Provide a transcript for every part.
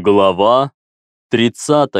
Глава 30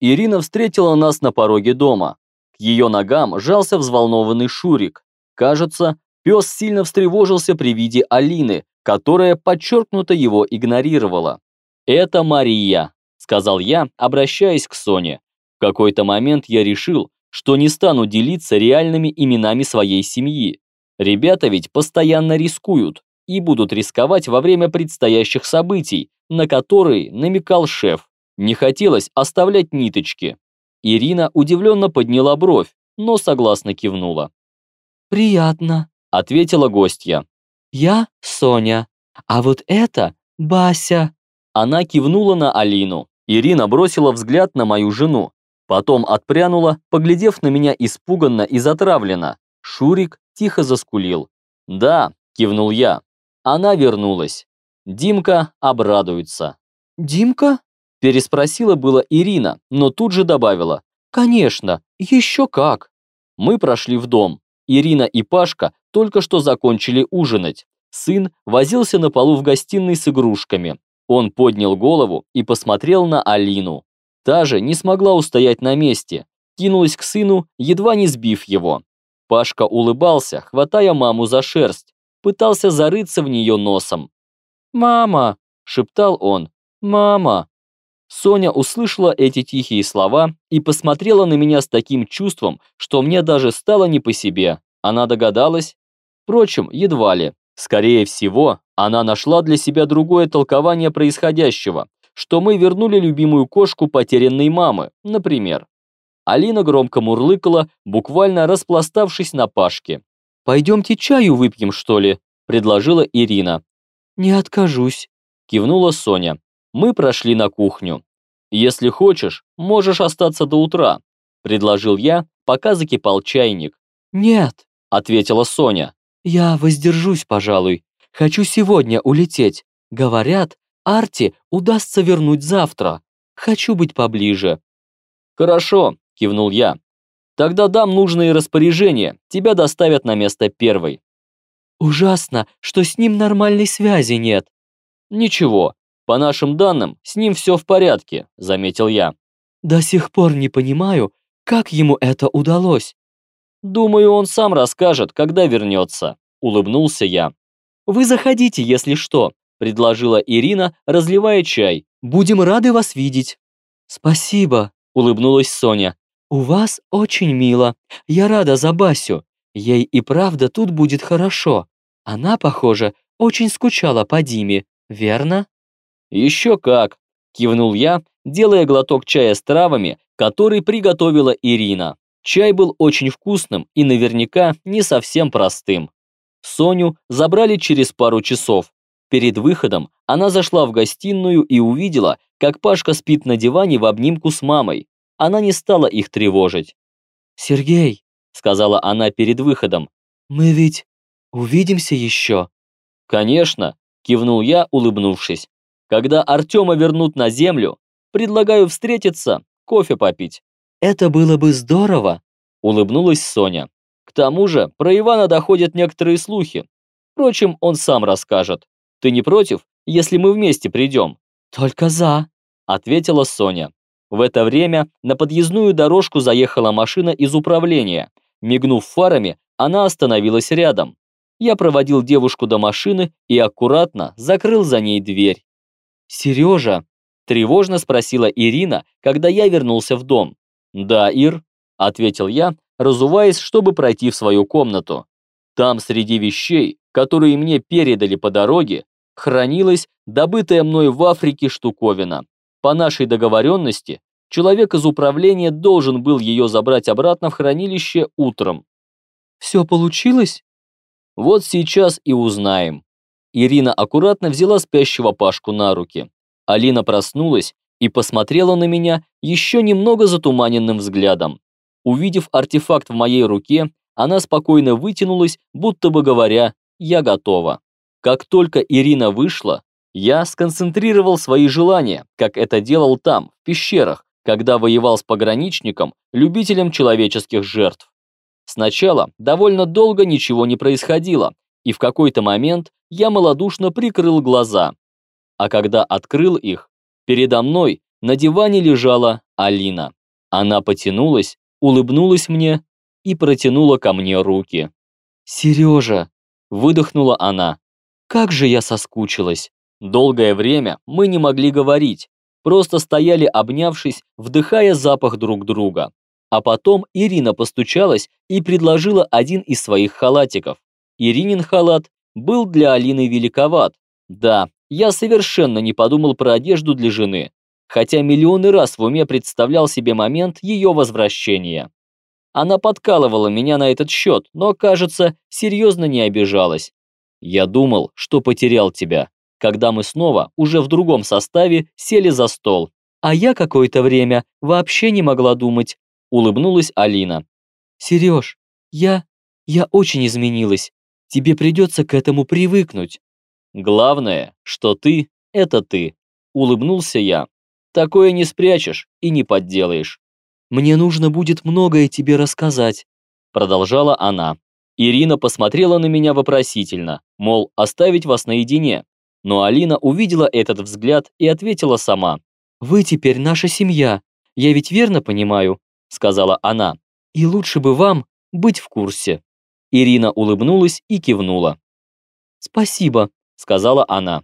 Ирина встретила нас на пороге дома. К ее ногам жался взволнованный Шурик. Кажется, пес сильно встревожился при виде Алины, которая подчеркнуто его игнорировала. «Это Мария», — сказал я, обращаясь к Соне. В какой-то момент я решил, что не стану делиться реальными именами своей семьи. Ребята ведь постоянно рискуют, и будут рисковать во время предстоящих событий, на которые намекал шеф. Не хотелось оставлять ниточки. Ирина удивленно подняла бровь, но согласно кивнула. «Приятно», — ответила гостья. «Я Соня, а вот это Бася». Она кивнула на Алину. Ирина бросила взгляд на мою жену, потом отпрянула, поглядев на меня испуганно и затравленно. Шурик тихо заскулил. «Да», — кивнул я, она вернулась. Димка обрадуется. «Димка?» – переспросила было Ирина, но тут же добавила. «Конечно, еще как!» Мы прошли в дом. Ирина и Пашка только что закончили ужинать. Сын возился на полу в гостиной с игрушками. Он поднял голову и посмотрел на Алину. Та же не смогла устоять на месте, кинулась к сыну, едва не сбив его. Пашка улыбался, хватая маму за шерсть пытался зарыться в нее носом. «Мама!» – шептал он. «Мама!» Соня услышала эти тихие слова и посмотрела на меня с таким чувством, что мне даже стало не по себе. Она догадалась? Впрочем, едва ли. Скорее всего, она нашла для себя другое толкование происходящего, что мы вернули любимую кошку потерянной мамы, например. Алина громко мурлыкала, буквально распластавшись на Пашке. «Пойдемте чаю выпьем, что ли?» – предложила Ирина. «Не откажусь», – кивнула Соня. Мы прошли на кухню. «Если хочешь, можешь остаться до утра», – предложил я, пока закипал чайник. «Нет», – ответила Соня. «Я воздержусь, пожалуй. Хочу сегодня улететь. Говорят, Арти удастся вернуть завтра. Хочу быть поближе». «Хорошо», – кивнул я. Тогда дам нужные распоряжения, тебя доставят на место первой». «Ужасно, что с ним нормальной связи нет». «Ничего, по нашим данным, с ним все в порядке», — заметил я. «До сих пор не понимаю, как ему это удалось». «Думаю, он сам расскажет, когда вернется», — улыбнулся я. «Вы заходите, если что», — предложила Ирина, разливая чай. «Будем рады вас видеть». «Спасибо», — улыбнулась Соня. «У вас очень мило. Я рада за Басю. Ей и правда тут будет хорошо. Она, похоже, очень скучала по Диме, верно?» «Еще как!» – кивнул я, делая глоток чая с травами, который приготовила Ирина. Чай был очень вкусным и наверняка не совсем простым. Соню забрали через пару часов. Перед выходом она зашла в гостиную и увидела, как Пашка спит на диване в обнимку с мамой она не стала их тревожить. «Сергей», — сказала она перед выходом, — «мы ведь увидимся еще?» «Конечно», — кивнул я, улыбнувшись. «Когда Артема вернут на землю, предлагаю встретиться, кофе попить». «Это было бы здорово», — улыбнулась Соня. «К тому же про Ивана доходят некоторые слухи. Впрочем, он сам расскажет. Ты не против, если мы вместе придем?» «Только за», — ответила Соня. В это время на подъездную дорожку заехала машина из управления. Мигнув фарами, она остановилась рядом. Я проводил девушку до машины и аккуратно закрыл за ней дверь. «Сережа?» – тревожно спросила Ирина, когда я вернулся в дом. «Да, Ир», – ответил я, разуваясь, чтобы пройти в свою комнату. Там среди вещей, которые мне передали по дороге, хранилась добытая мной в Африке штуковина. По нашей договоренности, человек из управления должен был ее забрать обратно в хранилище утром. Все получилось? Вот сейчас и узнаем. Ирина аккуратно взяла спящего Пашку на руки. Алина проснулась и посмотрела на меня еще немного затуманенным взглядом. Увидев артефакт в моей руке, она спокойно вытянулась, будто бы говоря «я готова». Как только Ирина вышла, я сконцентрировал свои желания, как это делал там, в пещерах, когда воевал с пограничником, любителем человеческих жертв. Сначала довольно долго ничего не происходило, и в какой-то момент я малодушно прикрыл глаза. А когда открыл их, передо мной на диване лежала Алина. Она потянулась, улыбнулась мне и протянула ко мне руки. «Сережа!» – выдохнула она. «Как же я соскучилась!» Долгое время мы не могли говорить, просто стояли обнявшись, вдыхая запах друг друга. А потом Ирина постучалась и предложила один из своих халатиков. Иринин халат был для Алины великоват. Да, я совершенно не подумал про одежду для жены, хотя миллионы раз в уме представлял себе момент ее возвращения. Она подкалывала меня на этот счет, но, кажется, серьезно не обижалась. Я думал, что потерял тебя, когда мы снова, уже в другом составе, сели за стол. А я какое-то время вообще не могла думать, улыбнулась Алина. Сереж, я... я очень изменилась. Тебе придется к этому привыкнуть. Главное, что ты – это ты, улыбнулся я. Такое не спрячешь и не подделаешь. Мне нужно будет многое тебе рассказать, продолжала она. Ирина посмотрела на меня вопросительно, мол, оставить вас наедине. Но Алина увидела этот взгляд и ответила сама. «Вы теперь наша семья, я ведь верно понимаю?» сказала она. «И лучше бы вам быть в курсе». Ирина улыбнулась и кивнула. «Спасибо», сказала она.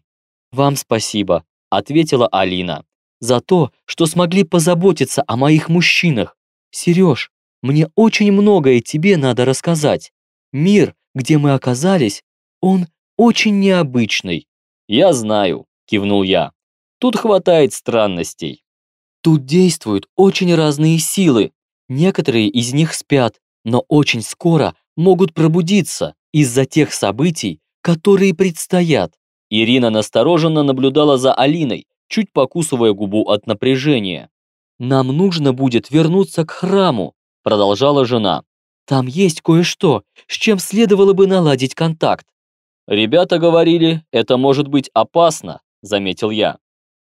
«Вам спасибо», ответила Алина за то, что смогли позаботиться о моих мужчинах. Сереж, мне очень многое тебе надо рассказать. Мир, где мы оказались, он очень необычный. Я знаю, кивнул я. Тут хватает странностей. Тут действуют очень разные силы. Некоторые из них спят, но очень скоро могут пробудиться из-за тех событий, которые предстоят. Ирина настороженно наблюдала за Алиной, чуть покусывая губу от напряжения. «Нам нужно будет вернуться к храму», – продолжала жена. «Там есть кое-что, с чем следовало бы наладить контакт». «Ребята говорили, это может быть опасно», – заметил я.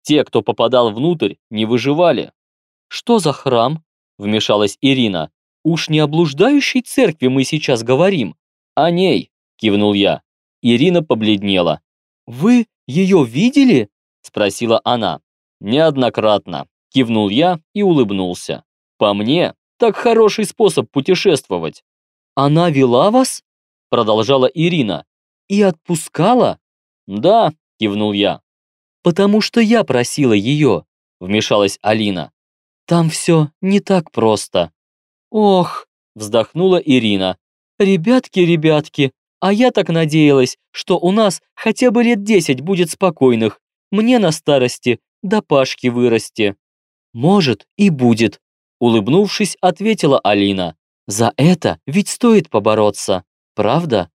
«Те, кто попадал внутрь, не выживали». «Что за храм?» – вмешалась Ирина. «Уж не о церкви мы сейчас говорим». «О ней», – кивнул я. Ирина побледнела. «Вы ее видели?» спросила она. Неоднократно. Кивнул я и улыбнулся. По мне, так хороший способ путешествовать. Она вела вас? Продолжала Ирина. И отпускала? Да, кивнул я. Потому что я просила ее, вмешалась Алина. Там все не так просто. Ох, вздохнула Ирина. Ребятки, ребятки, а я так надеялась, что у нас хотя бы лет десять будет спокойных, мне на старости до Пашки вырасти. Может и будет, улыбнувшись, ответила Алина. За это ведь стоит побороться, правда?